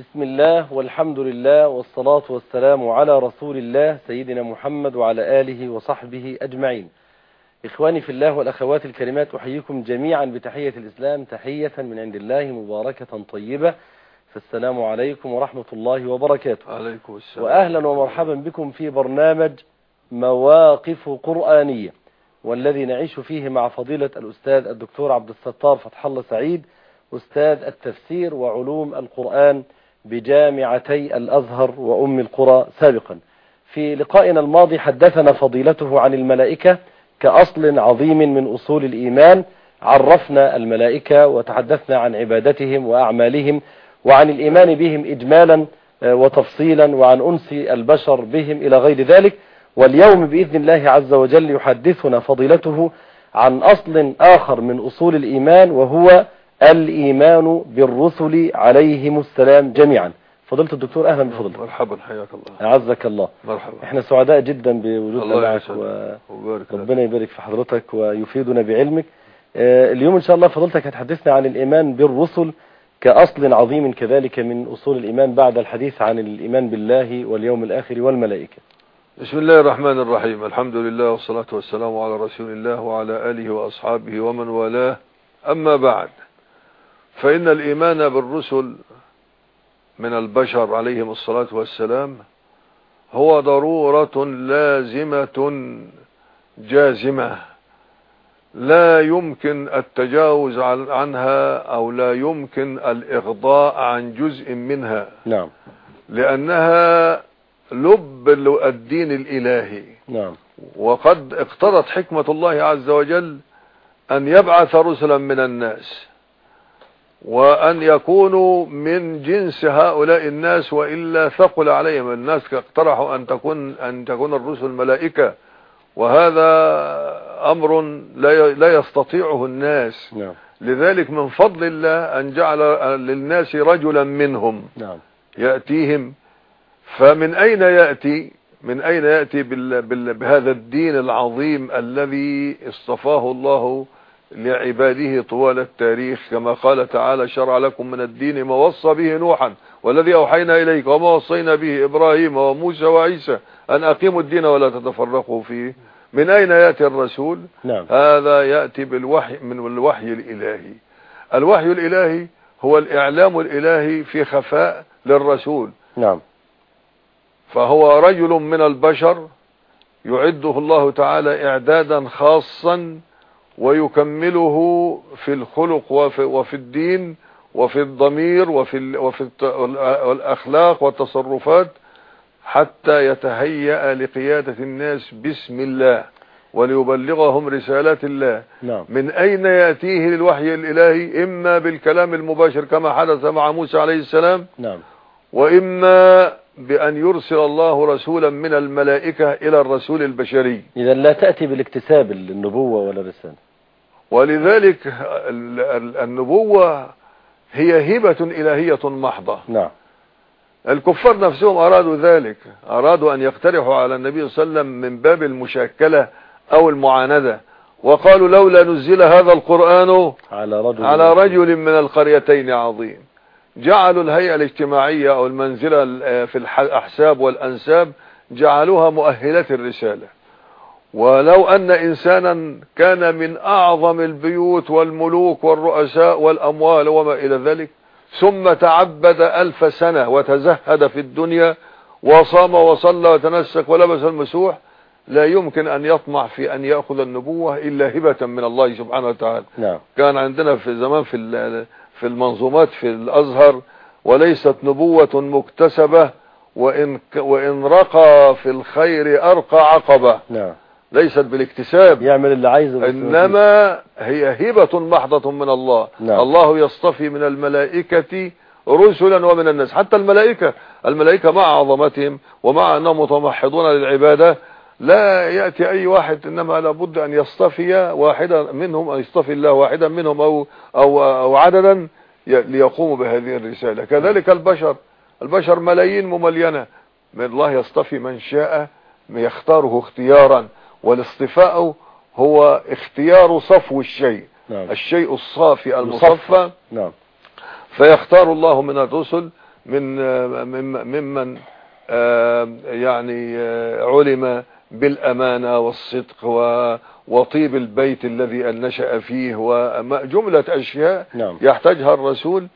بسم الله والحمد لله والصلاة والسلام على رسول الله سيدنا محمد وعلى آله وصحبه أجمعين. إخواني في الله والأخوات الكريمات أحييكم جميعا بتحية الإسلام تحية من عند الله مباركة طيبة. فالسلام عليكم ورحمة الله وبركاته. عليكم السلام. وأهلا ومرحبا بكم في برنامج مواقف قرآنية والذي نعيش فيه مع فضيلة الأستاذ الدكتور عبد الستار فتح الله سعيد أستاذ التفسير وعلوم القرآن بجامعتي الأزهر وأم القرى سابقا. في لقائنا الماضي حدثنا فضيلته عن الملائكة كأصل عظيم من أصول الإيمان. عرفنا الملائكة وتحدثنا عن عبادتهم وأعمالهم وعن الإيمان بهم إجمالا وتفصيلا وعن أنس البشر بهم إلى غير ذلك. واليوم بإذن الله عز وجل يحدثنا فضيلته عن أصل آخر من أصول الإيمان وهو الإيمان بالرسل عليهم السلام جميعا. فضيلة الدكتور أهلا بفضلك. مرحبا حياك الله. أعزك الله. مرحبا. إحنا سعداء جدا بوجودنا الله معك. وربنا يبارك في حضرتك ويفيدنا بعلمك. آه، اليوم إن شاء الله فضلتك هتحدثنا عن الإيمان بالرسل كأصل عظيم كذلك من أصول الإيمان بعد الحديث عن الإيمان بالله واليوم الآخر والملائكة. بسم الله الرحمن الرحيم. الحمد لله والصلاة والسلام على رسول الله وعلى آله وأصحابه ومن والاه. أما بعد فإن الإيمان بالرسل من البشر عليهم الصلاة والسلام هو ضرورة لازمة جازمة. لا يمكن التجاوز عن- عنها أو لا يمكن الإغضاء عن جزء منها. نعم. لأنها لب الدين الإلهي. نعم. وقد اقتضت حكمة الله عز وجل أن يبعث رسلا من الناس. وأن يكونوا من جنس هؤلاء الناس وإلا ثقل عليهم. الناس اقترحوا أن تكون أن تكون الرسل ملائكة. وهذا أمر لا لا يستطيعه الناس. نعم. لذلك من فضل الله أن جعل للناس رجلا منهم. نعم. يأتيهم. فمن أين يأتي؟ من أين يأتي بال بال بهذا الدين العظيم الذي اصطفاه الله لعباده طوال التاريخ كما قال تعالى شرع لكم من الدين ما وصى به نوحا والذي أوحينا إليك وما وصينا به إبراهيم وموسى وعيسى أن أقيموا الدين ولا تتفرقوا فيه. من أين يأتي الرسول؟ نعم. هذا يأتي بالوحي من الوحي الإلهي. الوحي الإلهي هو الإعلام الإلهي في خفاء للرسول. نعم. فهو رجل من البشر يعده الله تعالى إعدادا خاصا ويكمله في الخلق وفي, وفي الدين وفي الضمير وفي, وفي الأخلاق والتصرفات حتى يتهيأ لقيادة الناس باسم الله وليبلغهم رسالات الله. نعم. من أين يأتيه للوحي الإلهي؟ إما بالكلام المباشر كما حدث مع موسى عليه السلام. نعم. وإما بأن يرسل الله رسولا من الملائكة إلى الرسول البشري. إذا لا تأتي بالاكتساب النبوة ولا الرسالة ولذلك ال- ال- النبوة هي هبة إلهية محضة. نعم. الكفار نفسهم أرادوا ذلك أرادوا أن يقترحوا على النبي صلى الله عليه وسلم من باب المشاكلة أو المعاندة وقالوا لولا نزل هذا القرآن على رجل على رجل من القريتين عظيم. جعلوا الهيئة الاجتماعية أو المنزلة ال- في الأحساب والأنساب جعلوها مؤهلات الرسالة. ولو أن إنسانا كان من أعظم البيوت والملوك والرؤساء والأموال وما إلى ذلك ثم تعبد ألف سنة وتزهد في الدنيا وصام وصلى وتنسك ولبس المسوح لا يمكن أن يطمع في أن يأخذ النبوة إلا هبة من الله سبحانه وتعالى. نعم. كان عندنا في زمان في في المنظومات في الأزهر وليست نبوة مكتسبة وإن ك- وإن رقى في الخير أرقى عقبة. نعم. ليست بالاكتساب. يعمل اللي عايزه. إنما هي هبة محضة من الله. نعم. الله يصطفي من الملائكة رسلا ومن الناس. حتى الملائكة الملائكة مع عظمتهم ومع أنهم متمحضون للعبادة لا يأتي أي واحد إنما لابد أن يصطفي واحدا منهم أن يصطفي الله واحدا منهم أو أو, أو عددا ليقوموا بهذه الرسالة. كذلك البشر. البشر ملايين مملينة. من الله يصطفي من شاء يختاره اختيارا. والاصطفاء هو اختيار صفو الشيء. نعم. الشيء الصافي المصفى. نعم. فيختار الله من الرسل من ممن يعني علم بالأمانة والصدق وطيب البيت الذي نشأ فيه وجملة أشياء نعم. يحتاجها الرسول.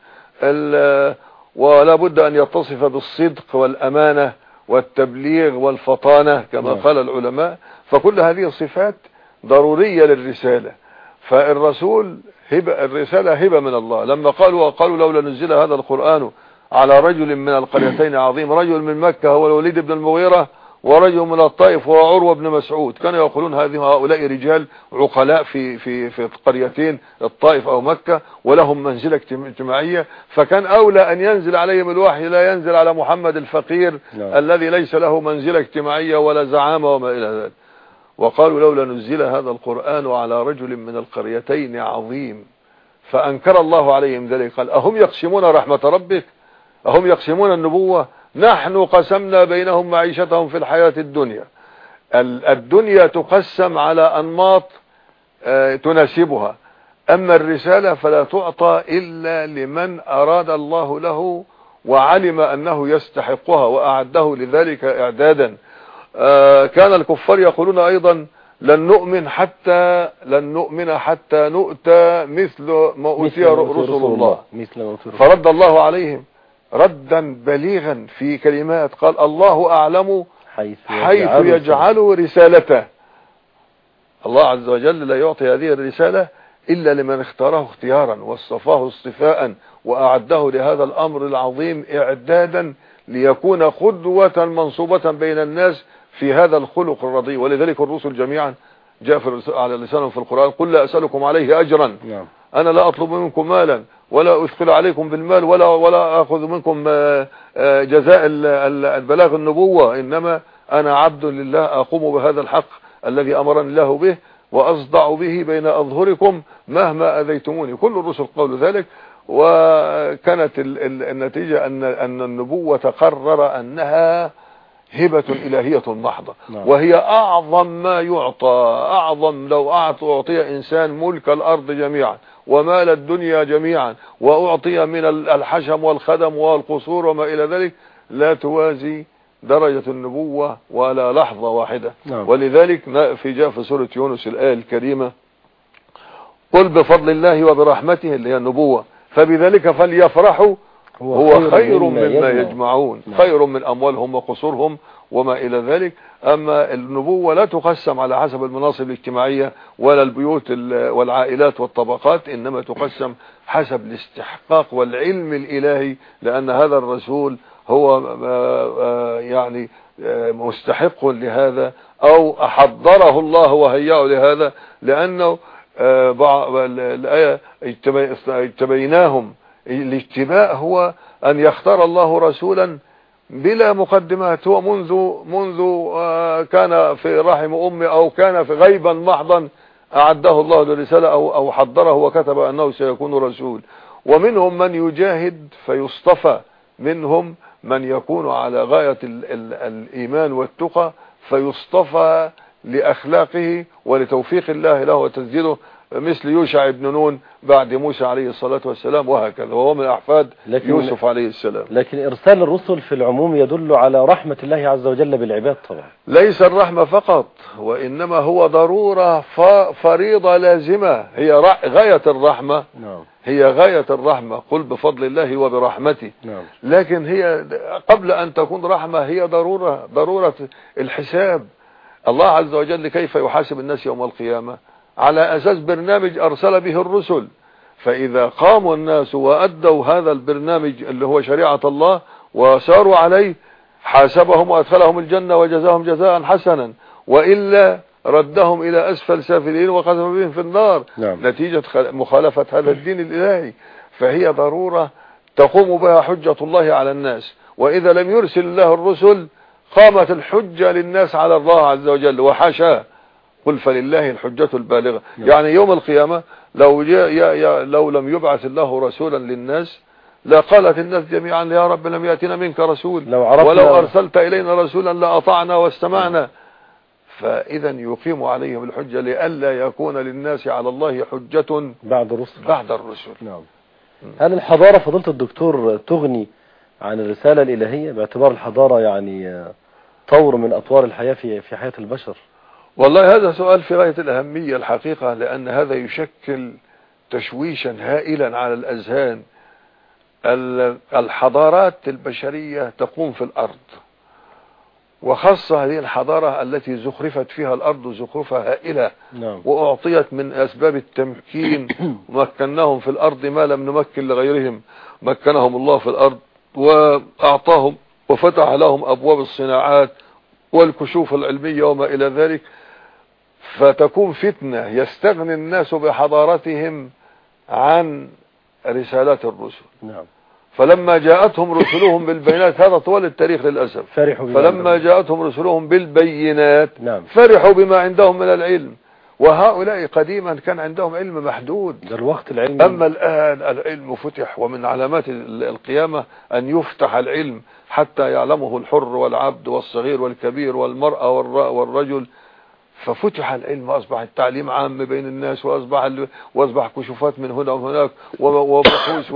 ولا بد أن يتصف بالصدق والأمانة والتبليغ والفطانة كما نعم. قال العلماء. فكل هذه الصفات ضرورية للرسالة. فالرسول هبة الرسالة هبة من الله. لما قالوا قالوا لولا نزل هذا القرآن على رجل من القريتين عظيم رجل من مكة هو الوليد بن المغيرة ورجل من الطائف هو عروة بن مسعود. كانوا يقولون هذه هؤلاء رجال عقلاء في في في قريتين الطائف أو مكة ولهم منزلة اجتماعية. فكان أولى أن ينزل عليهم الوحي لا ينزل على محمد الفقير نعم. الذي ليس له منزلة اجتماعية ولا زعامة وما إلى ذلك. وقالوا لولا نزل هذا القرآن على رجل من القريتين عظيم فأنكر الله عليهم ذلك. قال أهم يقسمون رحمة ربك؟ أهم يقسمون النبوة؟ نحن قسمنا بينهم معيشتهم في الحياة الدنيا. الدنيا تقسم على أنماط تناسبها. أما الرسالة فلا تعطى إلا لمن أراد الله له وعلم أنه يستحقها وأعده لذلك إعدادا. كان الكفار يقولون أيضا لن نؤمن حتى لن نؤمن حتى نؤتى مثل ما أوتي رسل الله. مثل فرد الله عليهم ردا بليغا في كلمات. قال الله أعلم حيث, حيث يجعل رسالته. الله عز وجل لا يعطي هذه الرسالة إلا لمن اختاره اختيارا واصطفاه اصطفاء وأعده لهذا الأمر العظيم إعدادا ليكون قدوة منصوبة بين الناس في هذا الخلق الرضي ولذلك الرسل جميعا جاء في على لسانهم في القرآن قل لا أسألكم عليه أجرا. نعم. أنا لا أطلب منكم مالا ولا أثقل عليكم بالمال ولا ولا أخذ منكم جزاء البلاغ النبوة. إنما أنا عبد لله أقوم بهذا الحق الذي أمرني الله به وأصدع به بين أظهركم مهما أذيتموني. كل الرسل قالوا ذلك وكانت النتيجة أن أن النبوة قرر أنها هبة إلهية محضة نعم. وهي أعظم ما يعطى أعظم لو أعطي إنسان ملك الأرض جميعا ومال الدنيا جميعا وأعطي من الحشم والخدم والقصور وما إلى ذلك لا توازي درجة النبوة ولا لحظة واحدة نعم. ولذلك في جاء في سورة يونس الآية الكريمة قل بفضل الله وبرحمته اللي هي النبوة فبذلك فليفرحوا هو خير مما يجمعون. نعم. خير من أموالهم وقصورهم وما إلى ذلك. أما النبوة لا تقسم على حسب المناصب الاجتماعية ولا البيوت ال- والعائلات والطبقات إنما تقسم حسب الاستحقاق والعلم الإلهي لأن هذا الرسول هو آه، آه، يعني آه، مستحق لهذا أو أحضره الله وهيأه لهذا لأنه بعض الآية اجتبي- اجتبيناهم الاجتباء هو أن يختار الله رسولا بلا مقدمات. هو منذ منذ آه، كان في رحم أمه أو كان في غيبا محضا أعده الله للرسالة أو, أو حضره وكتب أنه سيكون رسول. ومنهم من يجاهد فيصطفى. منهم من يكون على غاية ال ال الإيمان والتقى فيصطفى لأخلاقه ولتوفيق الله له وتسديده. مثل يوشع بن نون بعد موسى عليه الصلاة والسلام وهكذا وهو من أحفاد لكن- يوسف عليه السلام. لكن إرسال الرسل في العموم يدل على رحمة الله عز وجل بالعباد طبعا. ليس الرحمة فقط وإنما هو ضرورة فريضة لازمة. هي غاية الرحمة. نعم. هي غاية الرحمة. قل بفضل الله وبرحمته. نعم. لكن هي قبل أن تكون رحمة هي ضرورة ضرورة الحساب. الله عز وجل كيف يحاسب الناس يوم القيامة؟ على أساس برنامج أرسل به الرسل. فإذا قاموا الناس وأدوا هذا البرنامج اللي هو شريعة الله وساروا عليه حاسبهم وأدخلهم الجنة وجزاهم جزاء حسنا. وإلا ردهم إلى أسفل سافلين وقذف بهم في النار. نعم. نتيجة مخالفة هذا الدين الإلهي. فهي ضرورة تقوم بها حجة الله على الناس. وإذا لم يرسل الله الرسل قامت الحجة للناس على الله عز وجل وحاشاه. قل فلله الحجة البالغة. نعم. يعني يوم القيامة لو جاء يا يا لو لم يبعث الله رسولا للناس لقالت الناس جميعا يا رب لم يأتنا منك رسول. لو عرفنا- ولو أرسلت إلينا رسولا لأطعنا واستمعنا. فإذا يقيم عليهم الحجة لئلا يكون للناس على الله حجة بعد الرسل. بعد الرسل. نعم. هل الحضارة فضيلة الدكتور تغني عن الرسالة الإلهية باعتبار الحضارة يعني طور من أطوار الحياة في في حياة البشر؟ والله هذا سؤال في غاية الأهمية الحقيقة لأن هذا يشكل تشويشا هائلا على الأذهان ال- الحضارات البشرية تقوم في الأرض. وخاصة هذه الحضارة التي زخرفت فيها الأرض زخرفة هائلة نعم. وأعطيت من أسباب التمكين مكناهم في الأرض ما لم نمكن لغيرهم. مكنهم الله في الأرض وأعطاهم وفتح لهم أبواب الصناعات والكشوف العلمية وما إلى ذلك. فتكون فتنة يستغني الناس بحضارتهم عن رسالات الرسل. نعم. فلما جاءتهم رسلهم بالبينات هذا طوال التاريخ للأسف. فرحوا بما فلما عندهم. جاءتهم رسلهم بالبينات نعم. فرحوا بما عندهم من العلم. وهؤلاء قديما كان عندهم علم محدود. ده الوقت العلمي أما الآن العلم فتح ومن علامات ال- القيامة أن يفتح العلم حتى يعلمه الحر والعبد والصغير والكبير والمرأة والر- والرجل. ففتح العلم وأصبح التعليم عام بين الناس وأصبح ال- وأصبح كشوفات من هنا وهناك وبحوث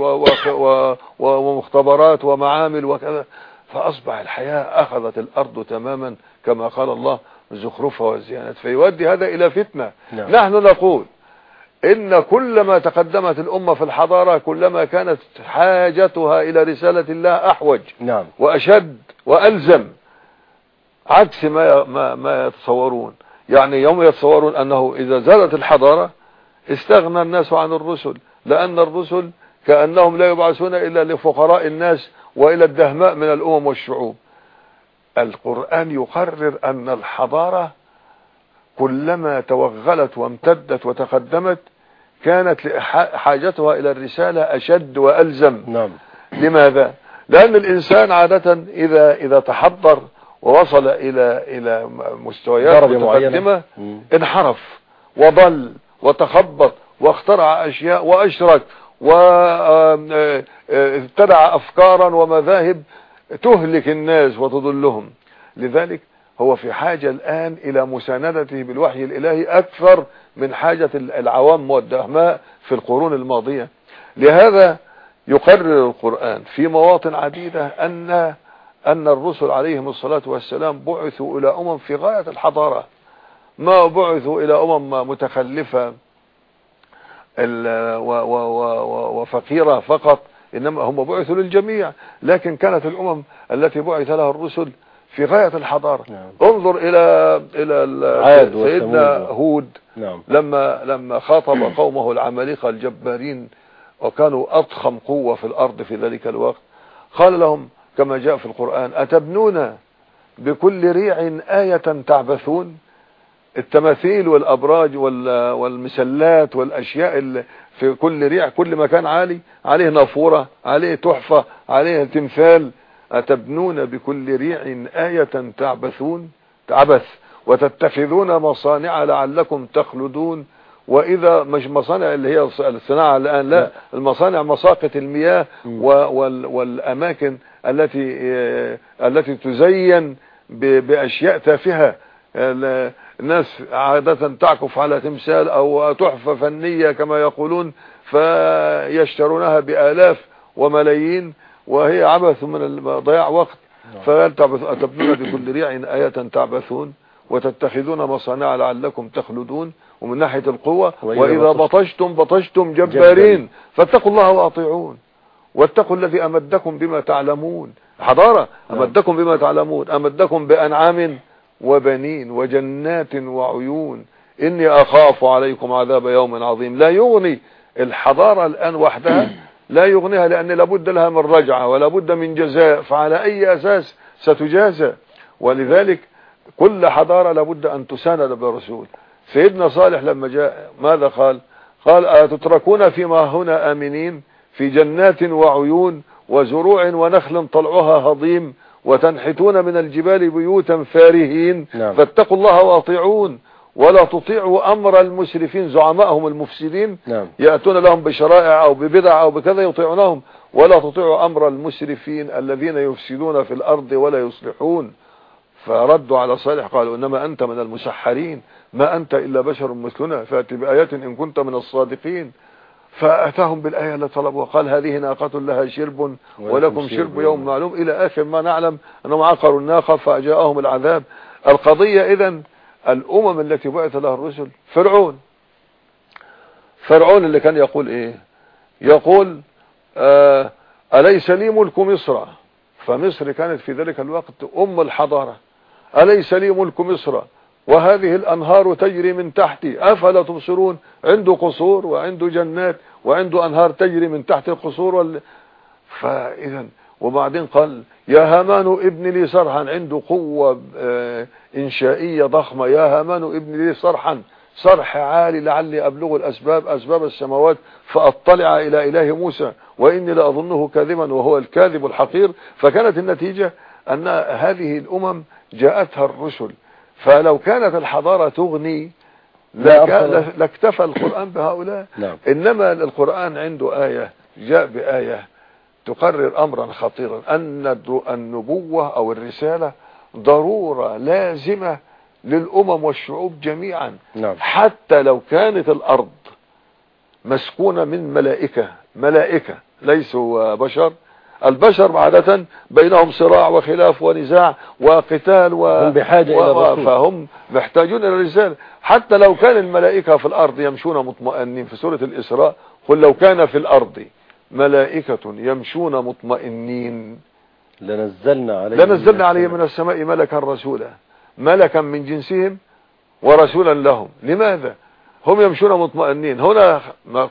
ومختبرات ومعامل وكذا. فأصبح الحياة أخذت الأرض تماما كما قال الله زخرفها وزيانات فيؤدي هذا إلى فتنة. نعم. نحن نقول إن كلما تقدمت الأمة في الحضارة كلما كانت حاجتها إلى رسالة الله أحوج نعم. وأشد وألزم عكس ما ما ما يتصورون. يعني يوم يتصورون أنه إذا زادت الحضارة استغنى الناس عن الرسل لأن الرسل كأنهم لا يبعثون إلا لفقراء الناس وإلى الدهماء من الأمم والشعوب. القرآن يقرر أن الحضارة كلما توغلت وامتدت وتقدمت كانت حاجتها إلى الرسالة أشد وألزم. نعم. لماذا؟ لأن الإنسان عادة إذا إذا تحضر ووصل إلى إلى مستويات مم. انحرف وضل وتخبط واخترع أشياء وأشرك وابتدع أفكارا ومذاهب تهلك الناس وتضلهم. لذلك هو في حاجة الآن إلى مساندته بالوحي الإلهي أكثر من حاجة العوام والدهماء في القرون الماضية. لهذا يقرر القرآن في مواطن عديدة أن أن الرسل عليهم الصلاة والسلام بعثوا إلى أمم في غاية الحضارة. ما بعثوا إلى أمم متخلفة وفقيرة فقط إنما هم بعثوا للجميع. لكن كانت الأمم التي بعث لها الرسل في غاية الحضارة. نعم. انظر إلى إلى سيدنا. هود. نعم. لما لما خاطب قومه العمالقة الجبارين وكانوا أضخم قوة في الأرض في ذلك الوقت قال لهم كما جاء في القرآن. أتبنون بكل ريع آية تعبثون؟ التماثيل والأبراج وال- والمسلات والأشياء اللي في كل ريع كل مكان عالي. عليه نافورة عليه تحفة عليه تمثال. أتبنون بكل ريع آية تعبثون؟ تعبث. وتتخذون مصانع لعلكم تخلدون. وإذا مش مصانع اللي هي الصناعة الآن لا لا. المصانع مساقط المياه والأماكن التي آه، التي تزين بأشياء تافهة ال- الناس عادة تعكف على تمثال أو تحفة فنية كما يقولون فيشترونها بآلاف وملايين وهي عبث من ضياع وقت نعم. فأنت أتبنون بكل ريع آية تعبثون وتتخذون مصانع لعلكم تخلدون ومن ناحية القوة وإذا بطشتم- بطشتم جبارين. فاتقوا الله وأطيعون. واتقوا الذي أمدكم بما تعلمون. حضارة نعم. أمدكم بما تعلمون. أمدكم بأنعام وبنين وجنات وعيون. إني أخاف عليكم عذاب يوم عظيم. لا يغني الحضارة الآن وحدها لا يغنيها لأن لابد لها من رجعة ولا بد من جزاء. فعلى أي أساس ستجازى؟ ولذلك كل حضارة لابد أن تساند برسول. سيدنا صالح لما جاء ماذا قال؟ قال أتتركون فيما هنا آمنين في جنات وعيون وزروع ونخل طلعها هضيم وتنحتون من الجبال بيوتا فارهين نعم. فاتقوا الله وأطيعون ولا تطيعوا أمر المسرفين زعمائهم المفسدين نعم. يأتون لهم بشرائع أو ببدع أو بكذا يطيعونهم. ولا تطيعوا أمر المسرفين الذين يفسدون في الأرض ولا يصلحون. فردوا على صالح قالوا إنما أنت من المسحرين. ما أنت إلا بشر مثلنا. فأتي بآيات إن كنت من الصادقين. فأتاهم بالآية التي طلبوا وقال هذه ناقة لها شرب ولكم شرب يوم. معلوم. إلى آخر ما نعلم أنهم عقروا الناقة فجاءهم العذاب. القضية إذا الأمم التي بعث لها الرسل فرعون. فرعون اللي كان يقول إيه؟ يقول آه أليس لي ملك مصر؟ فمصر كانت في ذلك الوقت أم الحضارة. أليس لي ملك مصر؟ وهذه الأنهار تجري من تحتي أفلا تبصرون؟ عنده قصور وعنده جنات وعنده أنهار تجري من تحت القصور وال... فإذا وبعدين قال يا هامان ابن لي صرحا عنده قوة آه، إنشائية ضخمة يا هامان ابن لي صرحا صرح عالي لعلي أبلغ الأسباب أسباب السماوات فأطلع إلى إله موسى وإني لأظنه كاذبا وهو الكاذب الحقير. فكانت النتيجة أن هذه الأمم جاءتها الرسل. فلو كانت الحضارة تغني لاكتفى القرآن بهؤلاء نعم. إنما القرآن عنده آية جاء بآية تقرر أمرا خطيرا أن النبوة أو الرسالة ضرورة لازمة للأمم والشعوب جميعا نعم. حتى لو كانت الأرض مسكونة من ملائكة ملائكة ليسوا بشر البشر عادة بينهم صراع وخلاف ونزاع وقتال و... هم بحاجة و... إلى الرسول. فهم محتاجون إلى الرسالة حتى لو كان الملائكة في الأرض يمشون مطمئنين في سورة الإسراء قل لو كان في الأرض ملائكة يمشون مطمئنين. لنزلنا عليهم لنزلنا عليهم من السماء ملكا رسولا. ملكا من جنسهم ورسولا لهم. لماذا؟ هم يمشون مطمئنين. هنا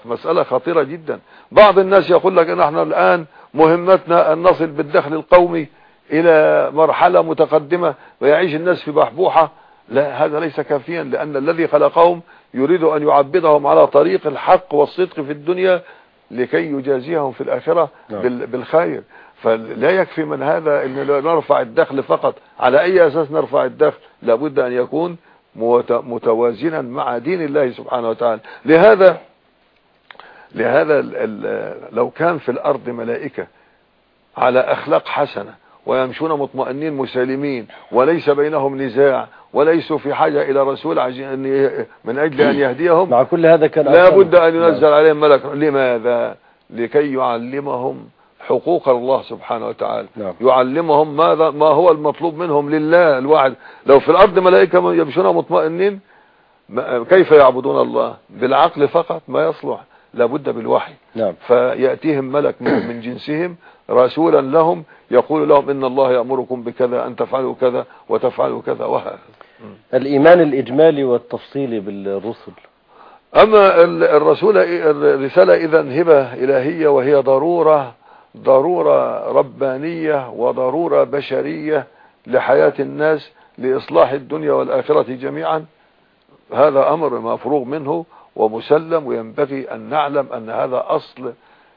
مسألة خطيرة جدا. بعض الناس يقول لك نحن الآن مهمتنا أن نصل بالدخل القومي إلى مرحلة متقدمة ويعيش الناس في بحبوحة. لا هذا ليس كافيا لأن الذي خلقهم يريد أن يعبدهم على طريق الحق والصدق في الدنيا لكي يجازيهم في الآخرة نعم. بالخير. فلا يكفي من هذا إن نرفع الدخل فقط. على أي أساس نرفع الدخل؟ لابد أن يكون متوازنا مع دين الله سبحانه وتعالى. لهذا لهذا لو كان في الأرض ملائكة على أخلاق حسنة ويمشون مطمئنين مسالمين وليس بينهم نزاع وليسوا في حاجة إلى رسول من أجل أن يهديهم مع كل هذا كان لا بد أن ينزل عليهم ملك. لماذا؟ لكي يعلمهم حقوق الله سبحانه وتعالى. نعم. يعلمهم ماذا ما هو المطلوب منهم لله الواحد. لو في الأرض ملائكة يمشون مطمئنين كيف يعبدون الله؟ بالعقل فقط ما يصلح. لابد بالوحي. نعم. فيأتيهم ملك من جنسهم رسولا لهم يقول لهم إن الله يأمركم بكذا أن تفعلوا كذا وتفعلوا كذا وهكذا. الإيمان الإجمالي والتفصيلي بالرسل. أما الرسول الرسالة إذا هبة إلهية وهي ضرورة ضرورة ربانية وضرورة بشرية لحياة الناس لإصلاح الدنيا والآخرة جميعا هذا أمر مفروغ منه. ومسلم وينبغي أن نعلم أن هذا أصل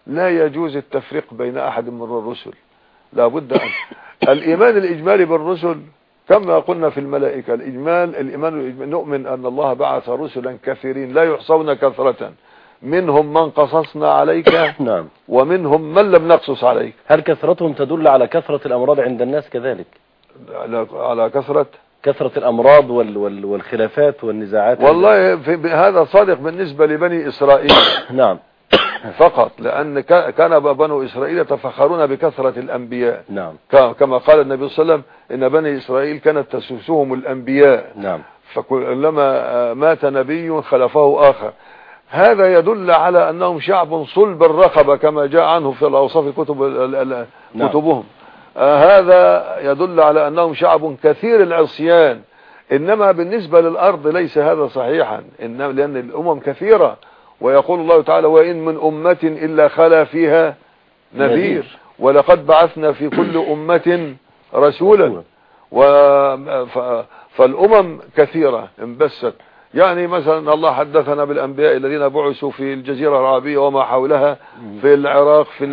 لا يجوز التفريق بين أحد من الرسل. لا بد أن الإيمان الإجمالي بالرسل كما قلنا في الملائكة الإجمال الإيمان نؤمن أن الله بعث رسلا كثيرين لا يحصون كثرة. منهم من قصصنا عليك نعم. ومنهم من لم نقصص عليك. هل كثرتهم تدل على كثرة الأمراض عند الناس كذلك؟ على, على كثرة كثرة الأمراض وال وال والخلافات والنزاعات والله في هذا صادق بالنسبة لبني إسرائيل. نعم. فقط لأن كان بنو إسرائيل يتفخرون بكثرة الأنبياء. نعم. كما قال النبي صلى الله عليه وسلم إن بني إسرائيل كانت تسوسهم الأنبياء. نعم. فكلما مات نبي خلفه آخر. هذا يدل على أنهم شعب صلب الرقبة كما جاء عنه في الأوصاف كتب نعم. كتبهم. هذا يدل على أنهم شعب كثير العصيان. إنما بالنسبة للأرض ليس هذا صحيحا. إنما لأن الأمم كثيرة. ويقول الله تعالى وإن من أمة إلا خلا فيها نذير. ولقد بعثنا في كل أمة رسولا. فالأمم كثيرة انبست. يعني مثلا الله حدثنا بالأنبياء الذين بعثوا في الجزيرة العربية وما حولها في العراق في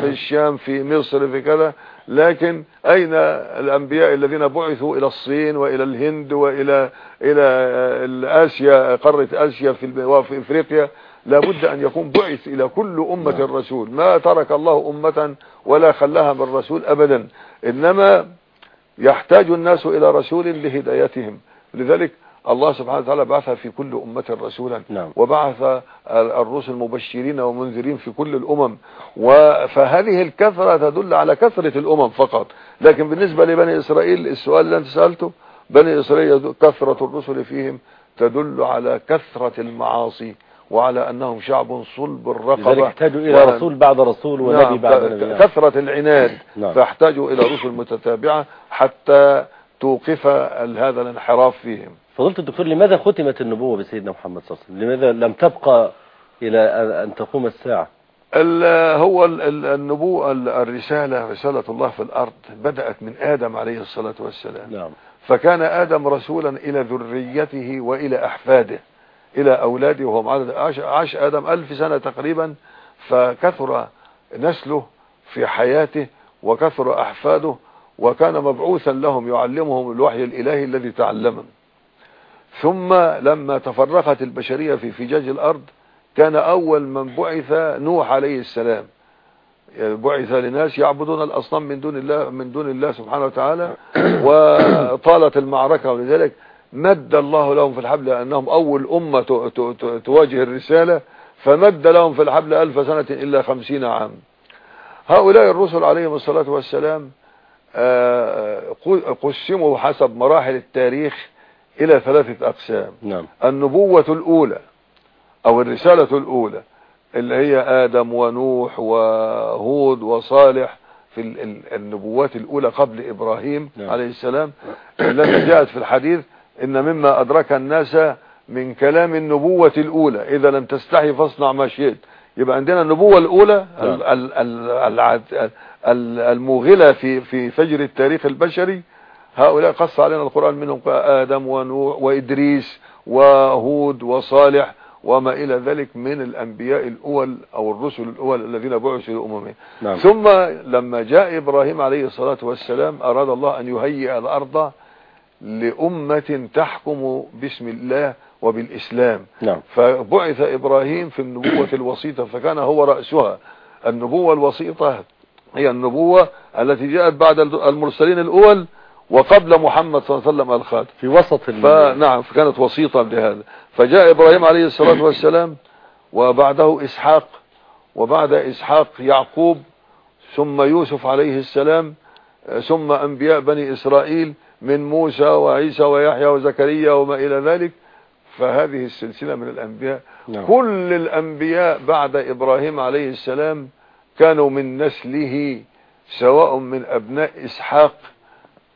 في الشام في مصر في كذا. لكن أين الأنبياء الذين بعثوا إلى الصين وإلى الهند وإلى إلى اسيا قارة آسيا في في إفريقيا؟ لابد أن يكون بعث إلى كل أمة نعم. الرسول. ما ترك الله أمة ولا خلاها من رسول ابدا. إنما يحتاج الناس إلى رسول لهدايتهم. لذلك الله سبحانه وتعالى بعث في كل أمة رسولا نعم. وبعث الرسل مبشرين ومنذرين في كل الأمم فهذه الكثرة تدل على كثرة الأمم فقط لكن بالنسبة لبني إسرائيل السؤال اللي أنت سألته بني إسرائيل كثرة الرسل فيهم تدل على كثرة المعاصي وعلى أنهم شعب صلب الرقبة لذلك احتاجوا إلى رسول بعد رسول ونبي نعم، بعد نبي نعم. كثرة العناد نعم. فاحتاجوا إلى رسل متتابعة حتى توقف هذا الانحراف فيهم فضلت الدكتور لماذا ختمت النبوة بسيدنا محمد صلى الله عليه وسلم؟ لماذا لم تبقى إلى أن- تقوم الساعة؟ ال- هو ال- ال- النبوءة ال- الرسالة رسالة الله في الأرض بدأت من آدم عليه الصلاة والسلام. نعم. فكان آدم رسولا إلى ذريته وإلى أحفاده إلى أولاده وهم عدد عاش, عاش آدم ألف سنة تقريبا فكثر نسله في حياته وكثر أحفاده وكان مبعوثا لهم يعلمهم الوحي الإلهي الذي تعلمه. ثم لما تفرقت البشرية في فجاج الأرض كان أول من بعث نوح عليه السلام. بعث لناس يعبدون الأصنام من دون الله من دون الله سبحانه وتعالى وطالت المعركة ولذلك مد الله لهم في الحبل لأنهم أول أمة تواجه الرسالة فمد لهم في الحبل ألف سنة إلا خمسين عام. هؤلاء الرسل عليهم الصلاة والسلام آه، قسموا حسب مراحل التاريخ إلى ثلاثة أقسام نعم النبوة الأولى أو الرسالة الأولى اللي هي آدم ونوح وهود وصالح في ال- ال- النبوات الأولى قبل إبراهيم نعم. عليه السلام التي جاءت في الحديث إن مما أدرك الناس من كلام النبوة الأولى إذا لم تستحي فاصنع ما شئت يبقى عندنا النبوة الأولى نعم. ال- ال- ال- العد- ال- الموغلة في في فجر التاريخ البشري هؤلاء قص علينا القرآن منهم آدم ونوح وإدريس وهود وصالح وما إلى ذلك من الأنبياء الأول أو الرسل الأول الذين بعثوا لأممهم. نعم. ثم لما جاء إبراهيم عليه الصلاة والسلام أراد الله أن يهيئ الأرض لأمة تحكم باسم الله وبالإسلام. نعم. فبعث إبراهيم في النبوة الوسيطة فكان هو رأسها. النبوة الوسيطة هي النبوة التي جاءت بعد المرسلين الأول وقبل محمد صلى الله عليه وسلم الخاتم. في وسط ال- فنعم فكانت وسيطة لهذا. فجاء إبراهيم عليه الصلاة والسلام وبعده إسحاق وبعد إسحاق يعقوب ثم يوسف عليه السلام ثم أنبياء بني إسرائيل من موسى وعيسى ويحيى وزكريا وما إلى ذلك. فهذه السلسلة من الأنبياء. نعم. كل الأنبياء بعد إبراهيم عليه السلام كانوا من نسله سواء من أبناء إسحاق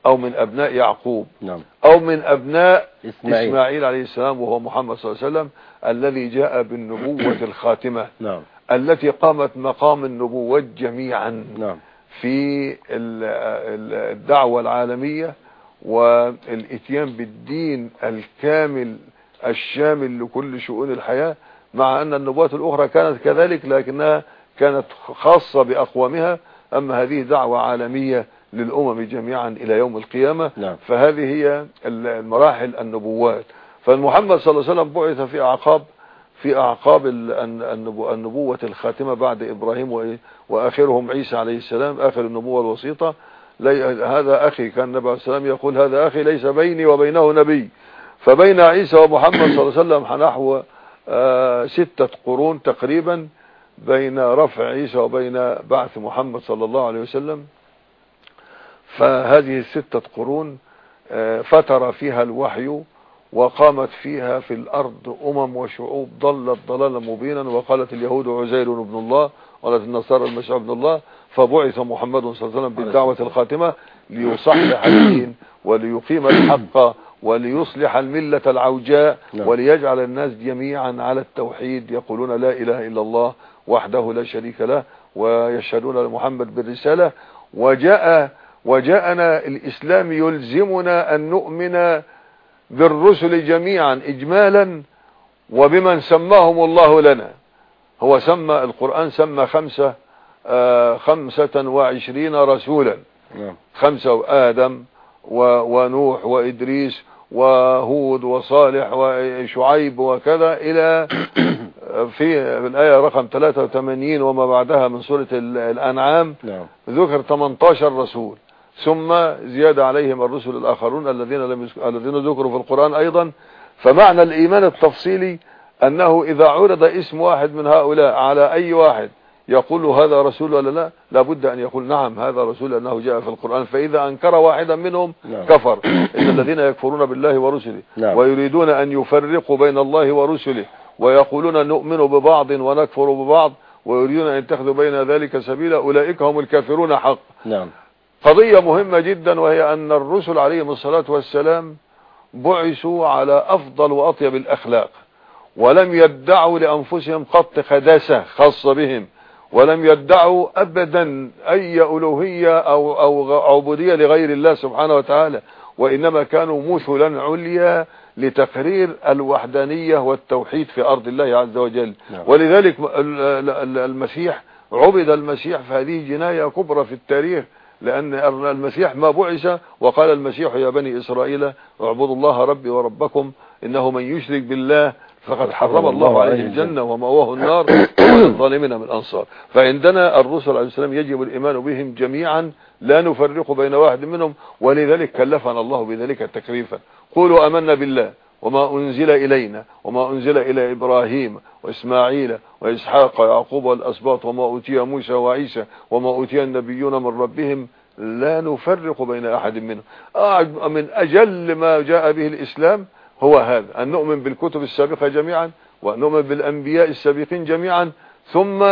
أو من أبناء يعقوب. نعم. أو من أبناء إسماعيل. إسماعيل عليه السلام وهو محمد صلى الله عليه وسلم الذي جاء بالنبوة الخاتمة نعم. التي قامت مقام النبوات جميعا نعم. في ال- ال- الدعوة العالمية والإتيان بالدين الكامل الشامل لكل شؤون الحياة مع أن النبوات الأخرى كانت كذلك لكنها كانت خاصة بأقوامها أما هذه دعوة عالمية للأمم جميعا إلى يوم القيامة نعم. فهذه هي المراحل النبوات فالمحمد صلى الله عليه وسلم بعث في أعقاب في أعقاب ال- الن- النبو- النبوة الخاتمة بعد إبراهيم؟ وآخرهم عيسى عليه السلام آخر النبوة الوسيطة هذا أخي كان النبي عليه السلام يقول هذا أخي ليس بيني وبينه نبي فبين عيسى ومحمد صلى الله عليه وسلم نحو آه، ستة قرون تقريبا بين رفع عيسى وبين بعث محمد صلى الله عليه وسلم فهذه الستة قرون آه، فتر فيها الوحي وقامت فيها في الأرض أمم وشعوب ضلت ضلالا مبينا وقالت اليهود عزير ابن الله وقالت النصارى المسيح ابن الله فبعث محمد صلى الله عليه وسلم بالدعوة الخاتمة ليصحح الدين وليقيم الحق وليصلح الملة العوجاء نعم. وليجعل الناس جميعا على التوحيد يقولون لا إله إلا الله وحده لا شريك له ويشهدون لمحمد بالرسالة وجاء وجاءنا الإسلام يلزمنا أن نؤمن بالرسل جميعا إجمالا وبمن سماهم الله لنا. هو سمى القرآن سمى خمسة آه خمسة وعشرين رسولا. نعم. خمسة آدم ونوح وإدريس وهود وصالح وشعيب وكذا إلى في الآية رقم 83 وما بعدها من سورة ال- الأنعام. نعم. ذكر 18 رسول. ثم زيادة عليهم الرسل الآخرون الذين لم الذين ذكروا في القرآن أيضا. فمعنى الإيمان التفصيلي أنه إذا عرض اسم واحد من هؤلاء على أي واحد يقول هذا رسول ولا لا لابد أن يقول نعم هذا رسول أنه جاء في القرآن. فإذا أنكر واحدا منهم نعم. كفر. إن الذين يكفرون بالله ورسله نعم. ويريدون أن يفرقوا بين الله ورسله ويقولون نؤمن ببعض ونكفر ببعض ويريدون أن يتخذوا بين ذلك سبيلا أولئك هم الكافرون حق. نعم. قضية مهمة جدا وهي أن الرسل عليهم الصلاة والسلام بعثوا على أفضل وأطيب الأخلاق ولم يدعوا لأنفسهم قط خداسة خاصة بهم ولم يدعوا ابدا أي ألوهية أو, أو عبودية لغير الله سبحانه وتعالى وإنما كانوا مثلا عليا لتقرير الوحدانية والتوحيد في أرض الله عز وجل نعم. ولذلك المسيح عبد المسيح فهذه جناية كبرى في التاريخ لأن المسيح ما بعث وقال المسيح يا بني إسرائيل اعبدوا الله ربي وربكم إنه من يشرك بالله فقد حرم الله عليه الجنة ومأواه النار الظالمين من أنصار فعندنا الرسل عليه السلام يجب الإيمان بهم جميعا لا نفرق بين واحد منهم ولذلك كلفنا الله بذلك تكليفا. قولوا أمنا بالله. وما أنزل إلينا وما أنزل إلى إبراهيم وإسماعيل وإسحاق ويعقوب والأسباط وما أوتي موسى وعيسى وما أوتي النبيون من ربهم لا نفرق بين أحد منهم. من أجل ما جاء به الإسلام هو هذا أن نؤمن بالكتب السابقة جميعا وأن نؤمن بالأنبياء السابقين جميعا ثم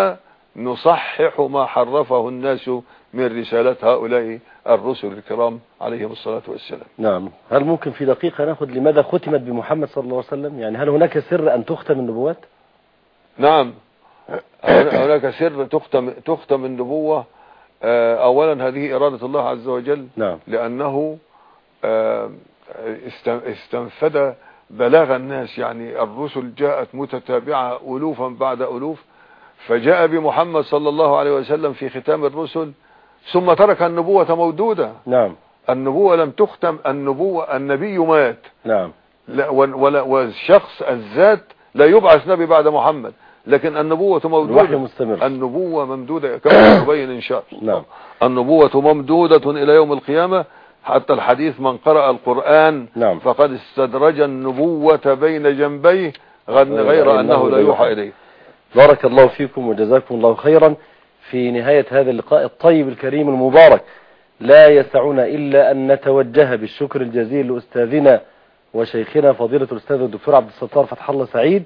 نصحح ما حرفه الناس من رسالة هؤلاء الرسل الكرام عليهم الصلاة والسلام. نعم. هل ممكن في دقيقة نأخذ لماذا ختمت بمحمد صلى الله عليه وسلم؟ يعني هل هناك سر أن تختم النبوات؟ نعم. هناك سر تختم, تختم النبوة. آه، أولا هذه إرادة الله عز وجل. نعم. لأنه آه، استنفد بلاغ الناس. يعني الرسل جاءت متتابعة ألوفا بعد ألوف. فجاء بمحمد صلى الله عليه وسلم في ختام الرسل ثم ترك النبوة مودودة. نعم. النبوة لم تختم النبوة النبي مات. نعم. لا ولا والشخص الذات لا يبعث نبي بعد محمد لكن النبوة مودودة. مستمر. النبوة ممدودة كما نبين إن شاء الله نعم. النبوة ممدودة إلى يوم القيامة. حتى الحديث من قرأ القرآن نعم. فقد استدرج النبوة بين جنبيه غير أنه لا يوحى إليه. بارك الله فيكم وجزاكم الله خيرا. في نهاية هذا اللقاء الطيب الكريم المبارك. لا يسعنا إلا أن نتوجه بالشكر الجزيل لأستاذنا وشيخنا فضيلة الأستاذ الدكتور عبد الستار فتح الله سعيد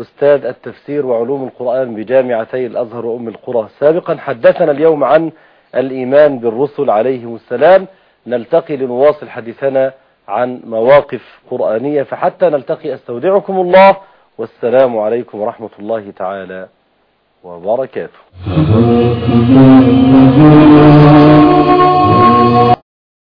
أستاذ التفسير وعلوم القرآن بجامعتي الأزهر وأم القرى. سابقا حدثنا اليوم عن الإيمان بالرسل عليهم السلام. نلتقي لنواصل حديثنا عن مواقف قرآنية فحتى نلتقي أستودعكم الله والسلام عليكم ورحمة الله تعالى وبركاته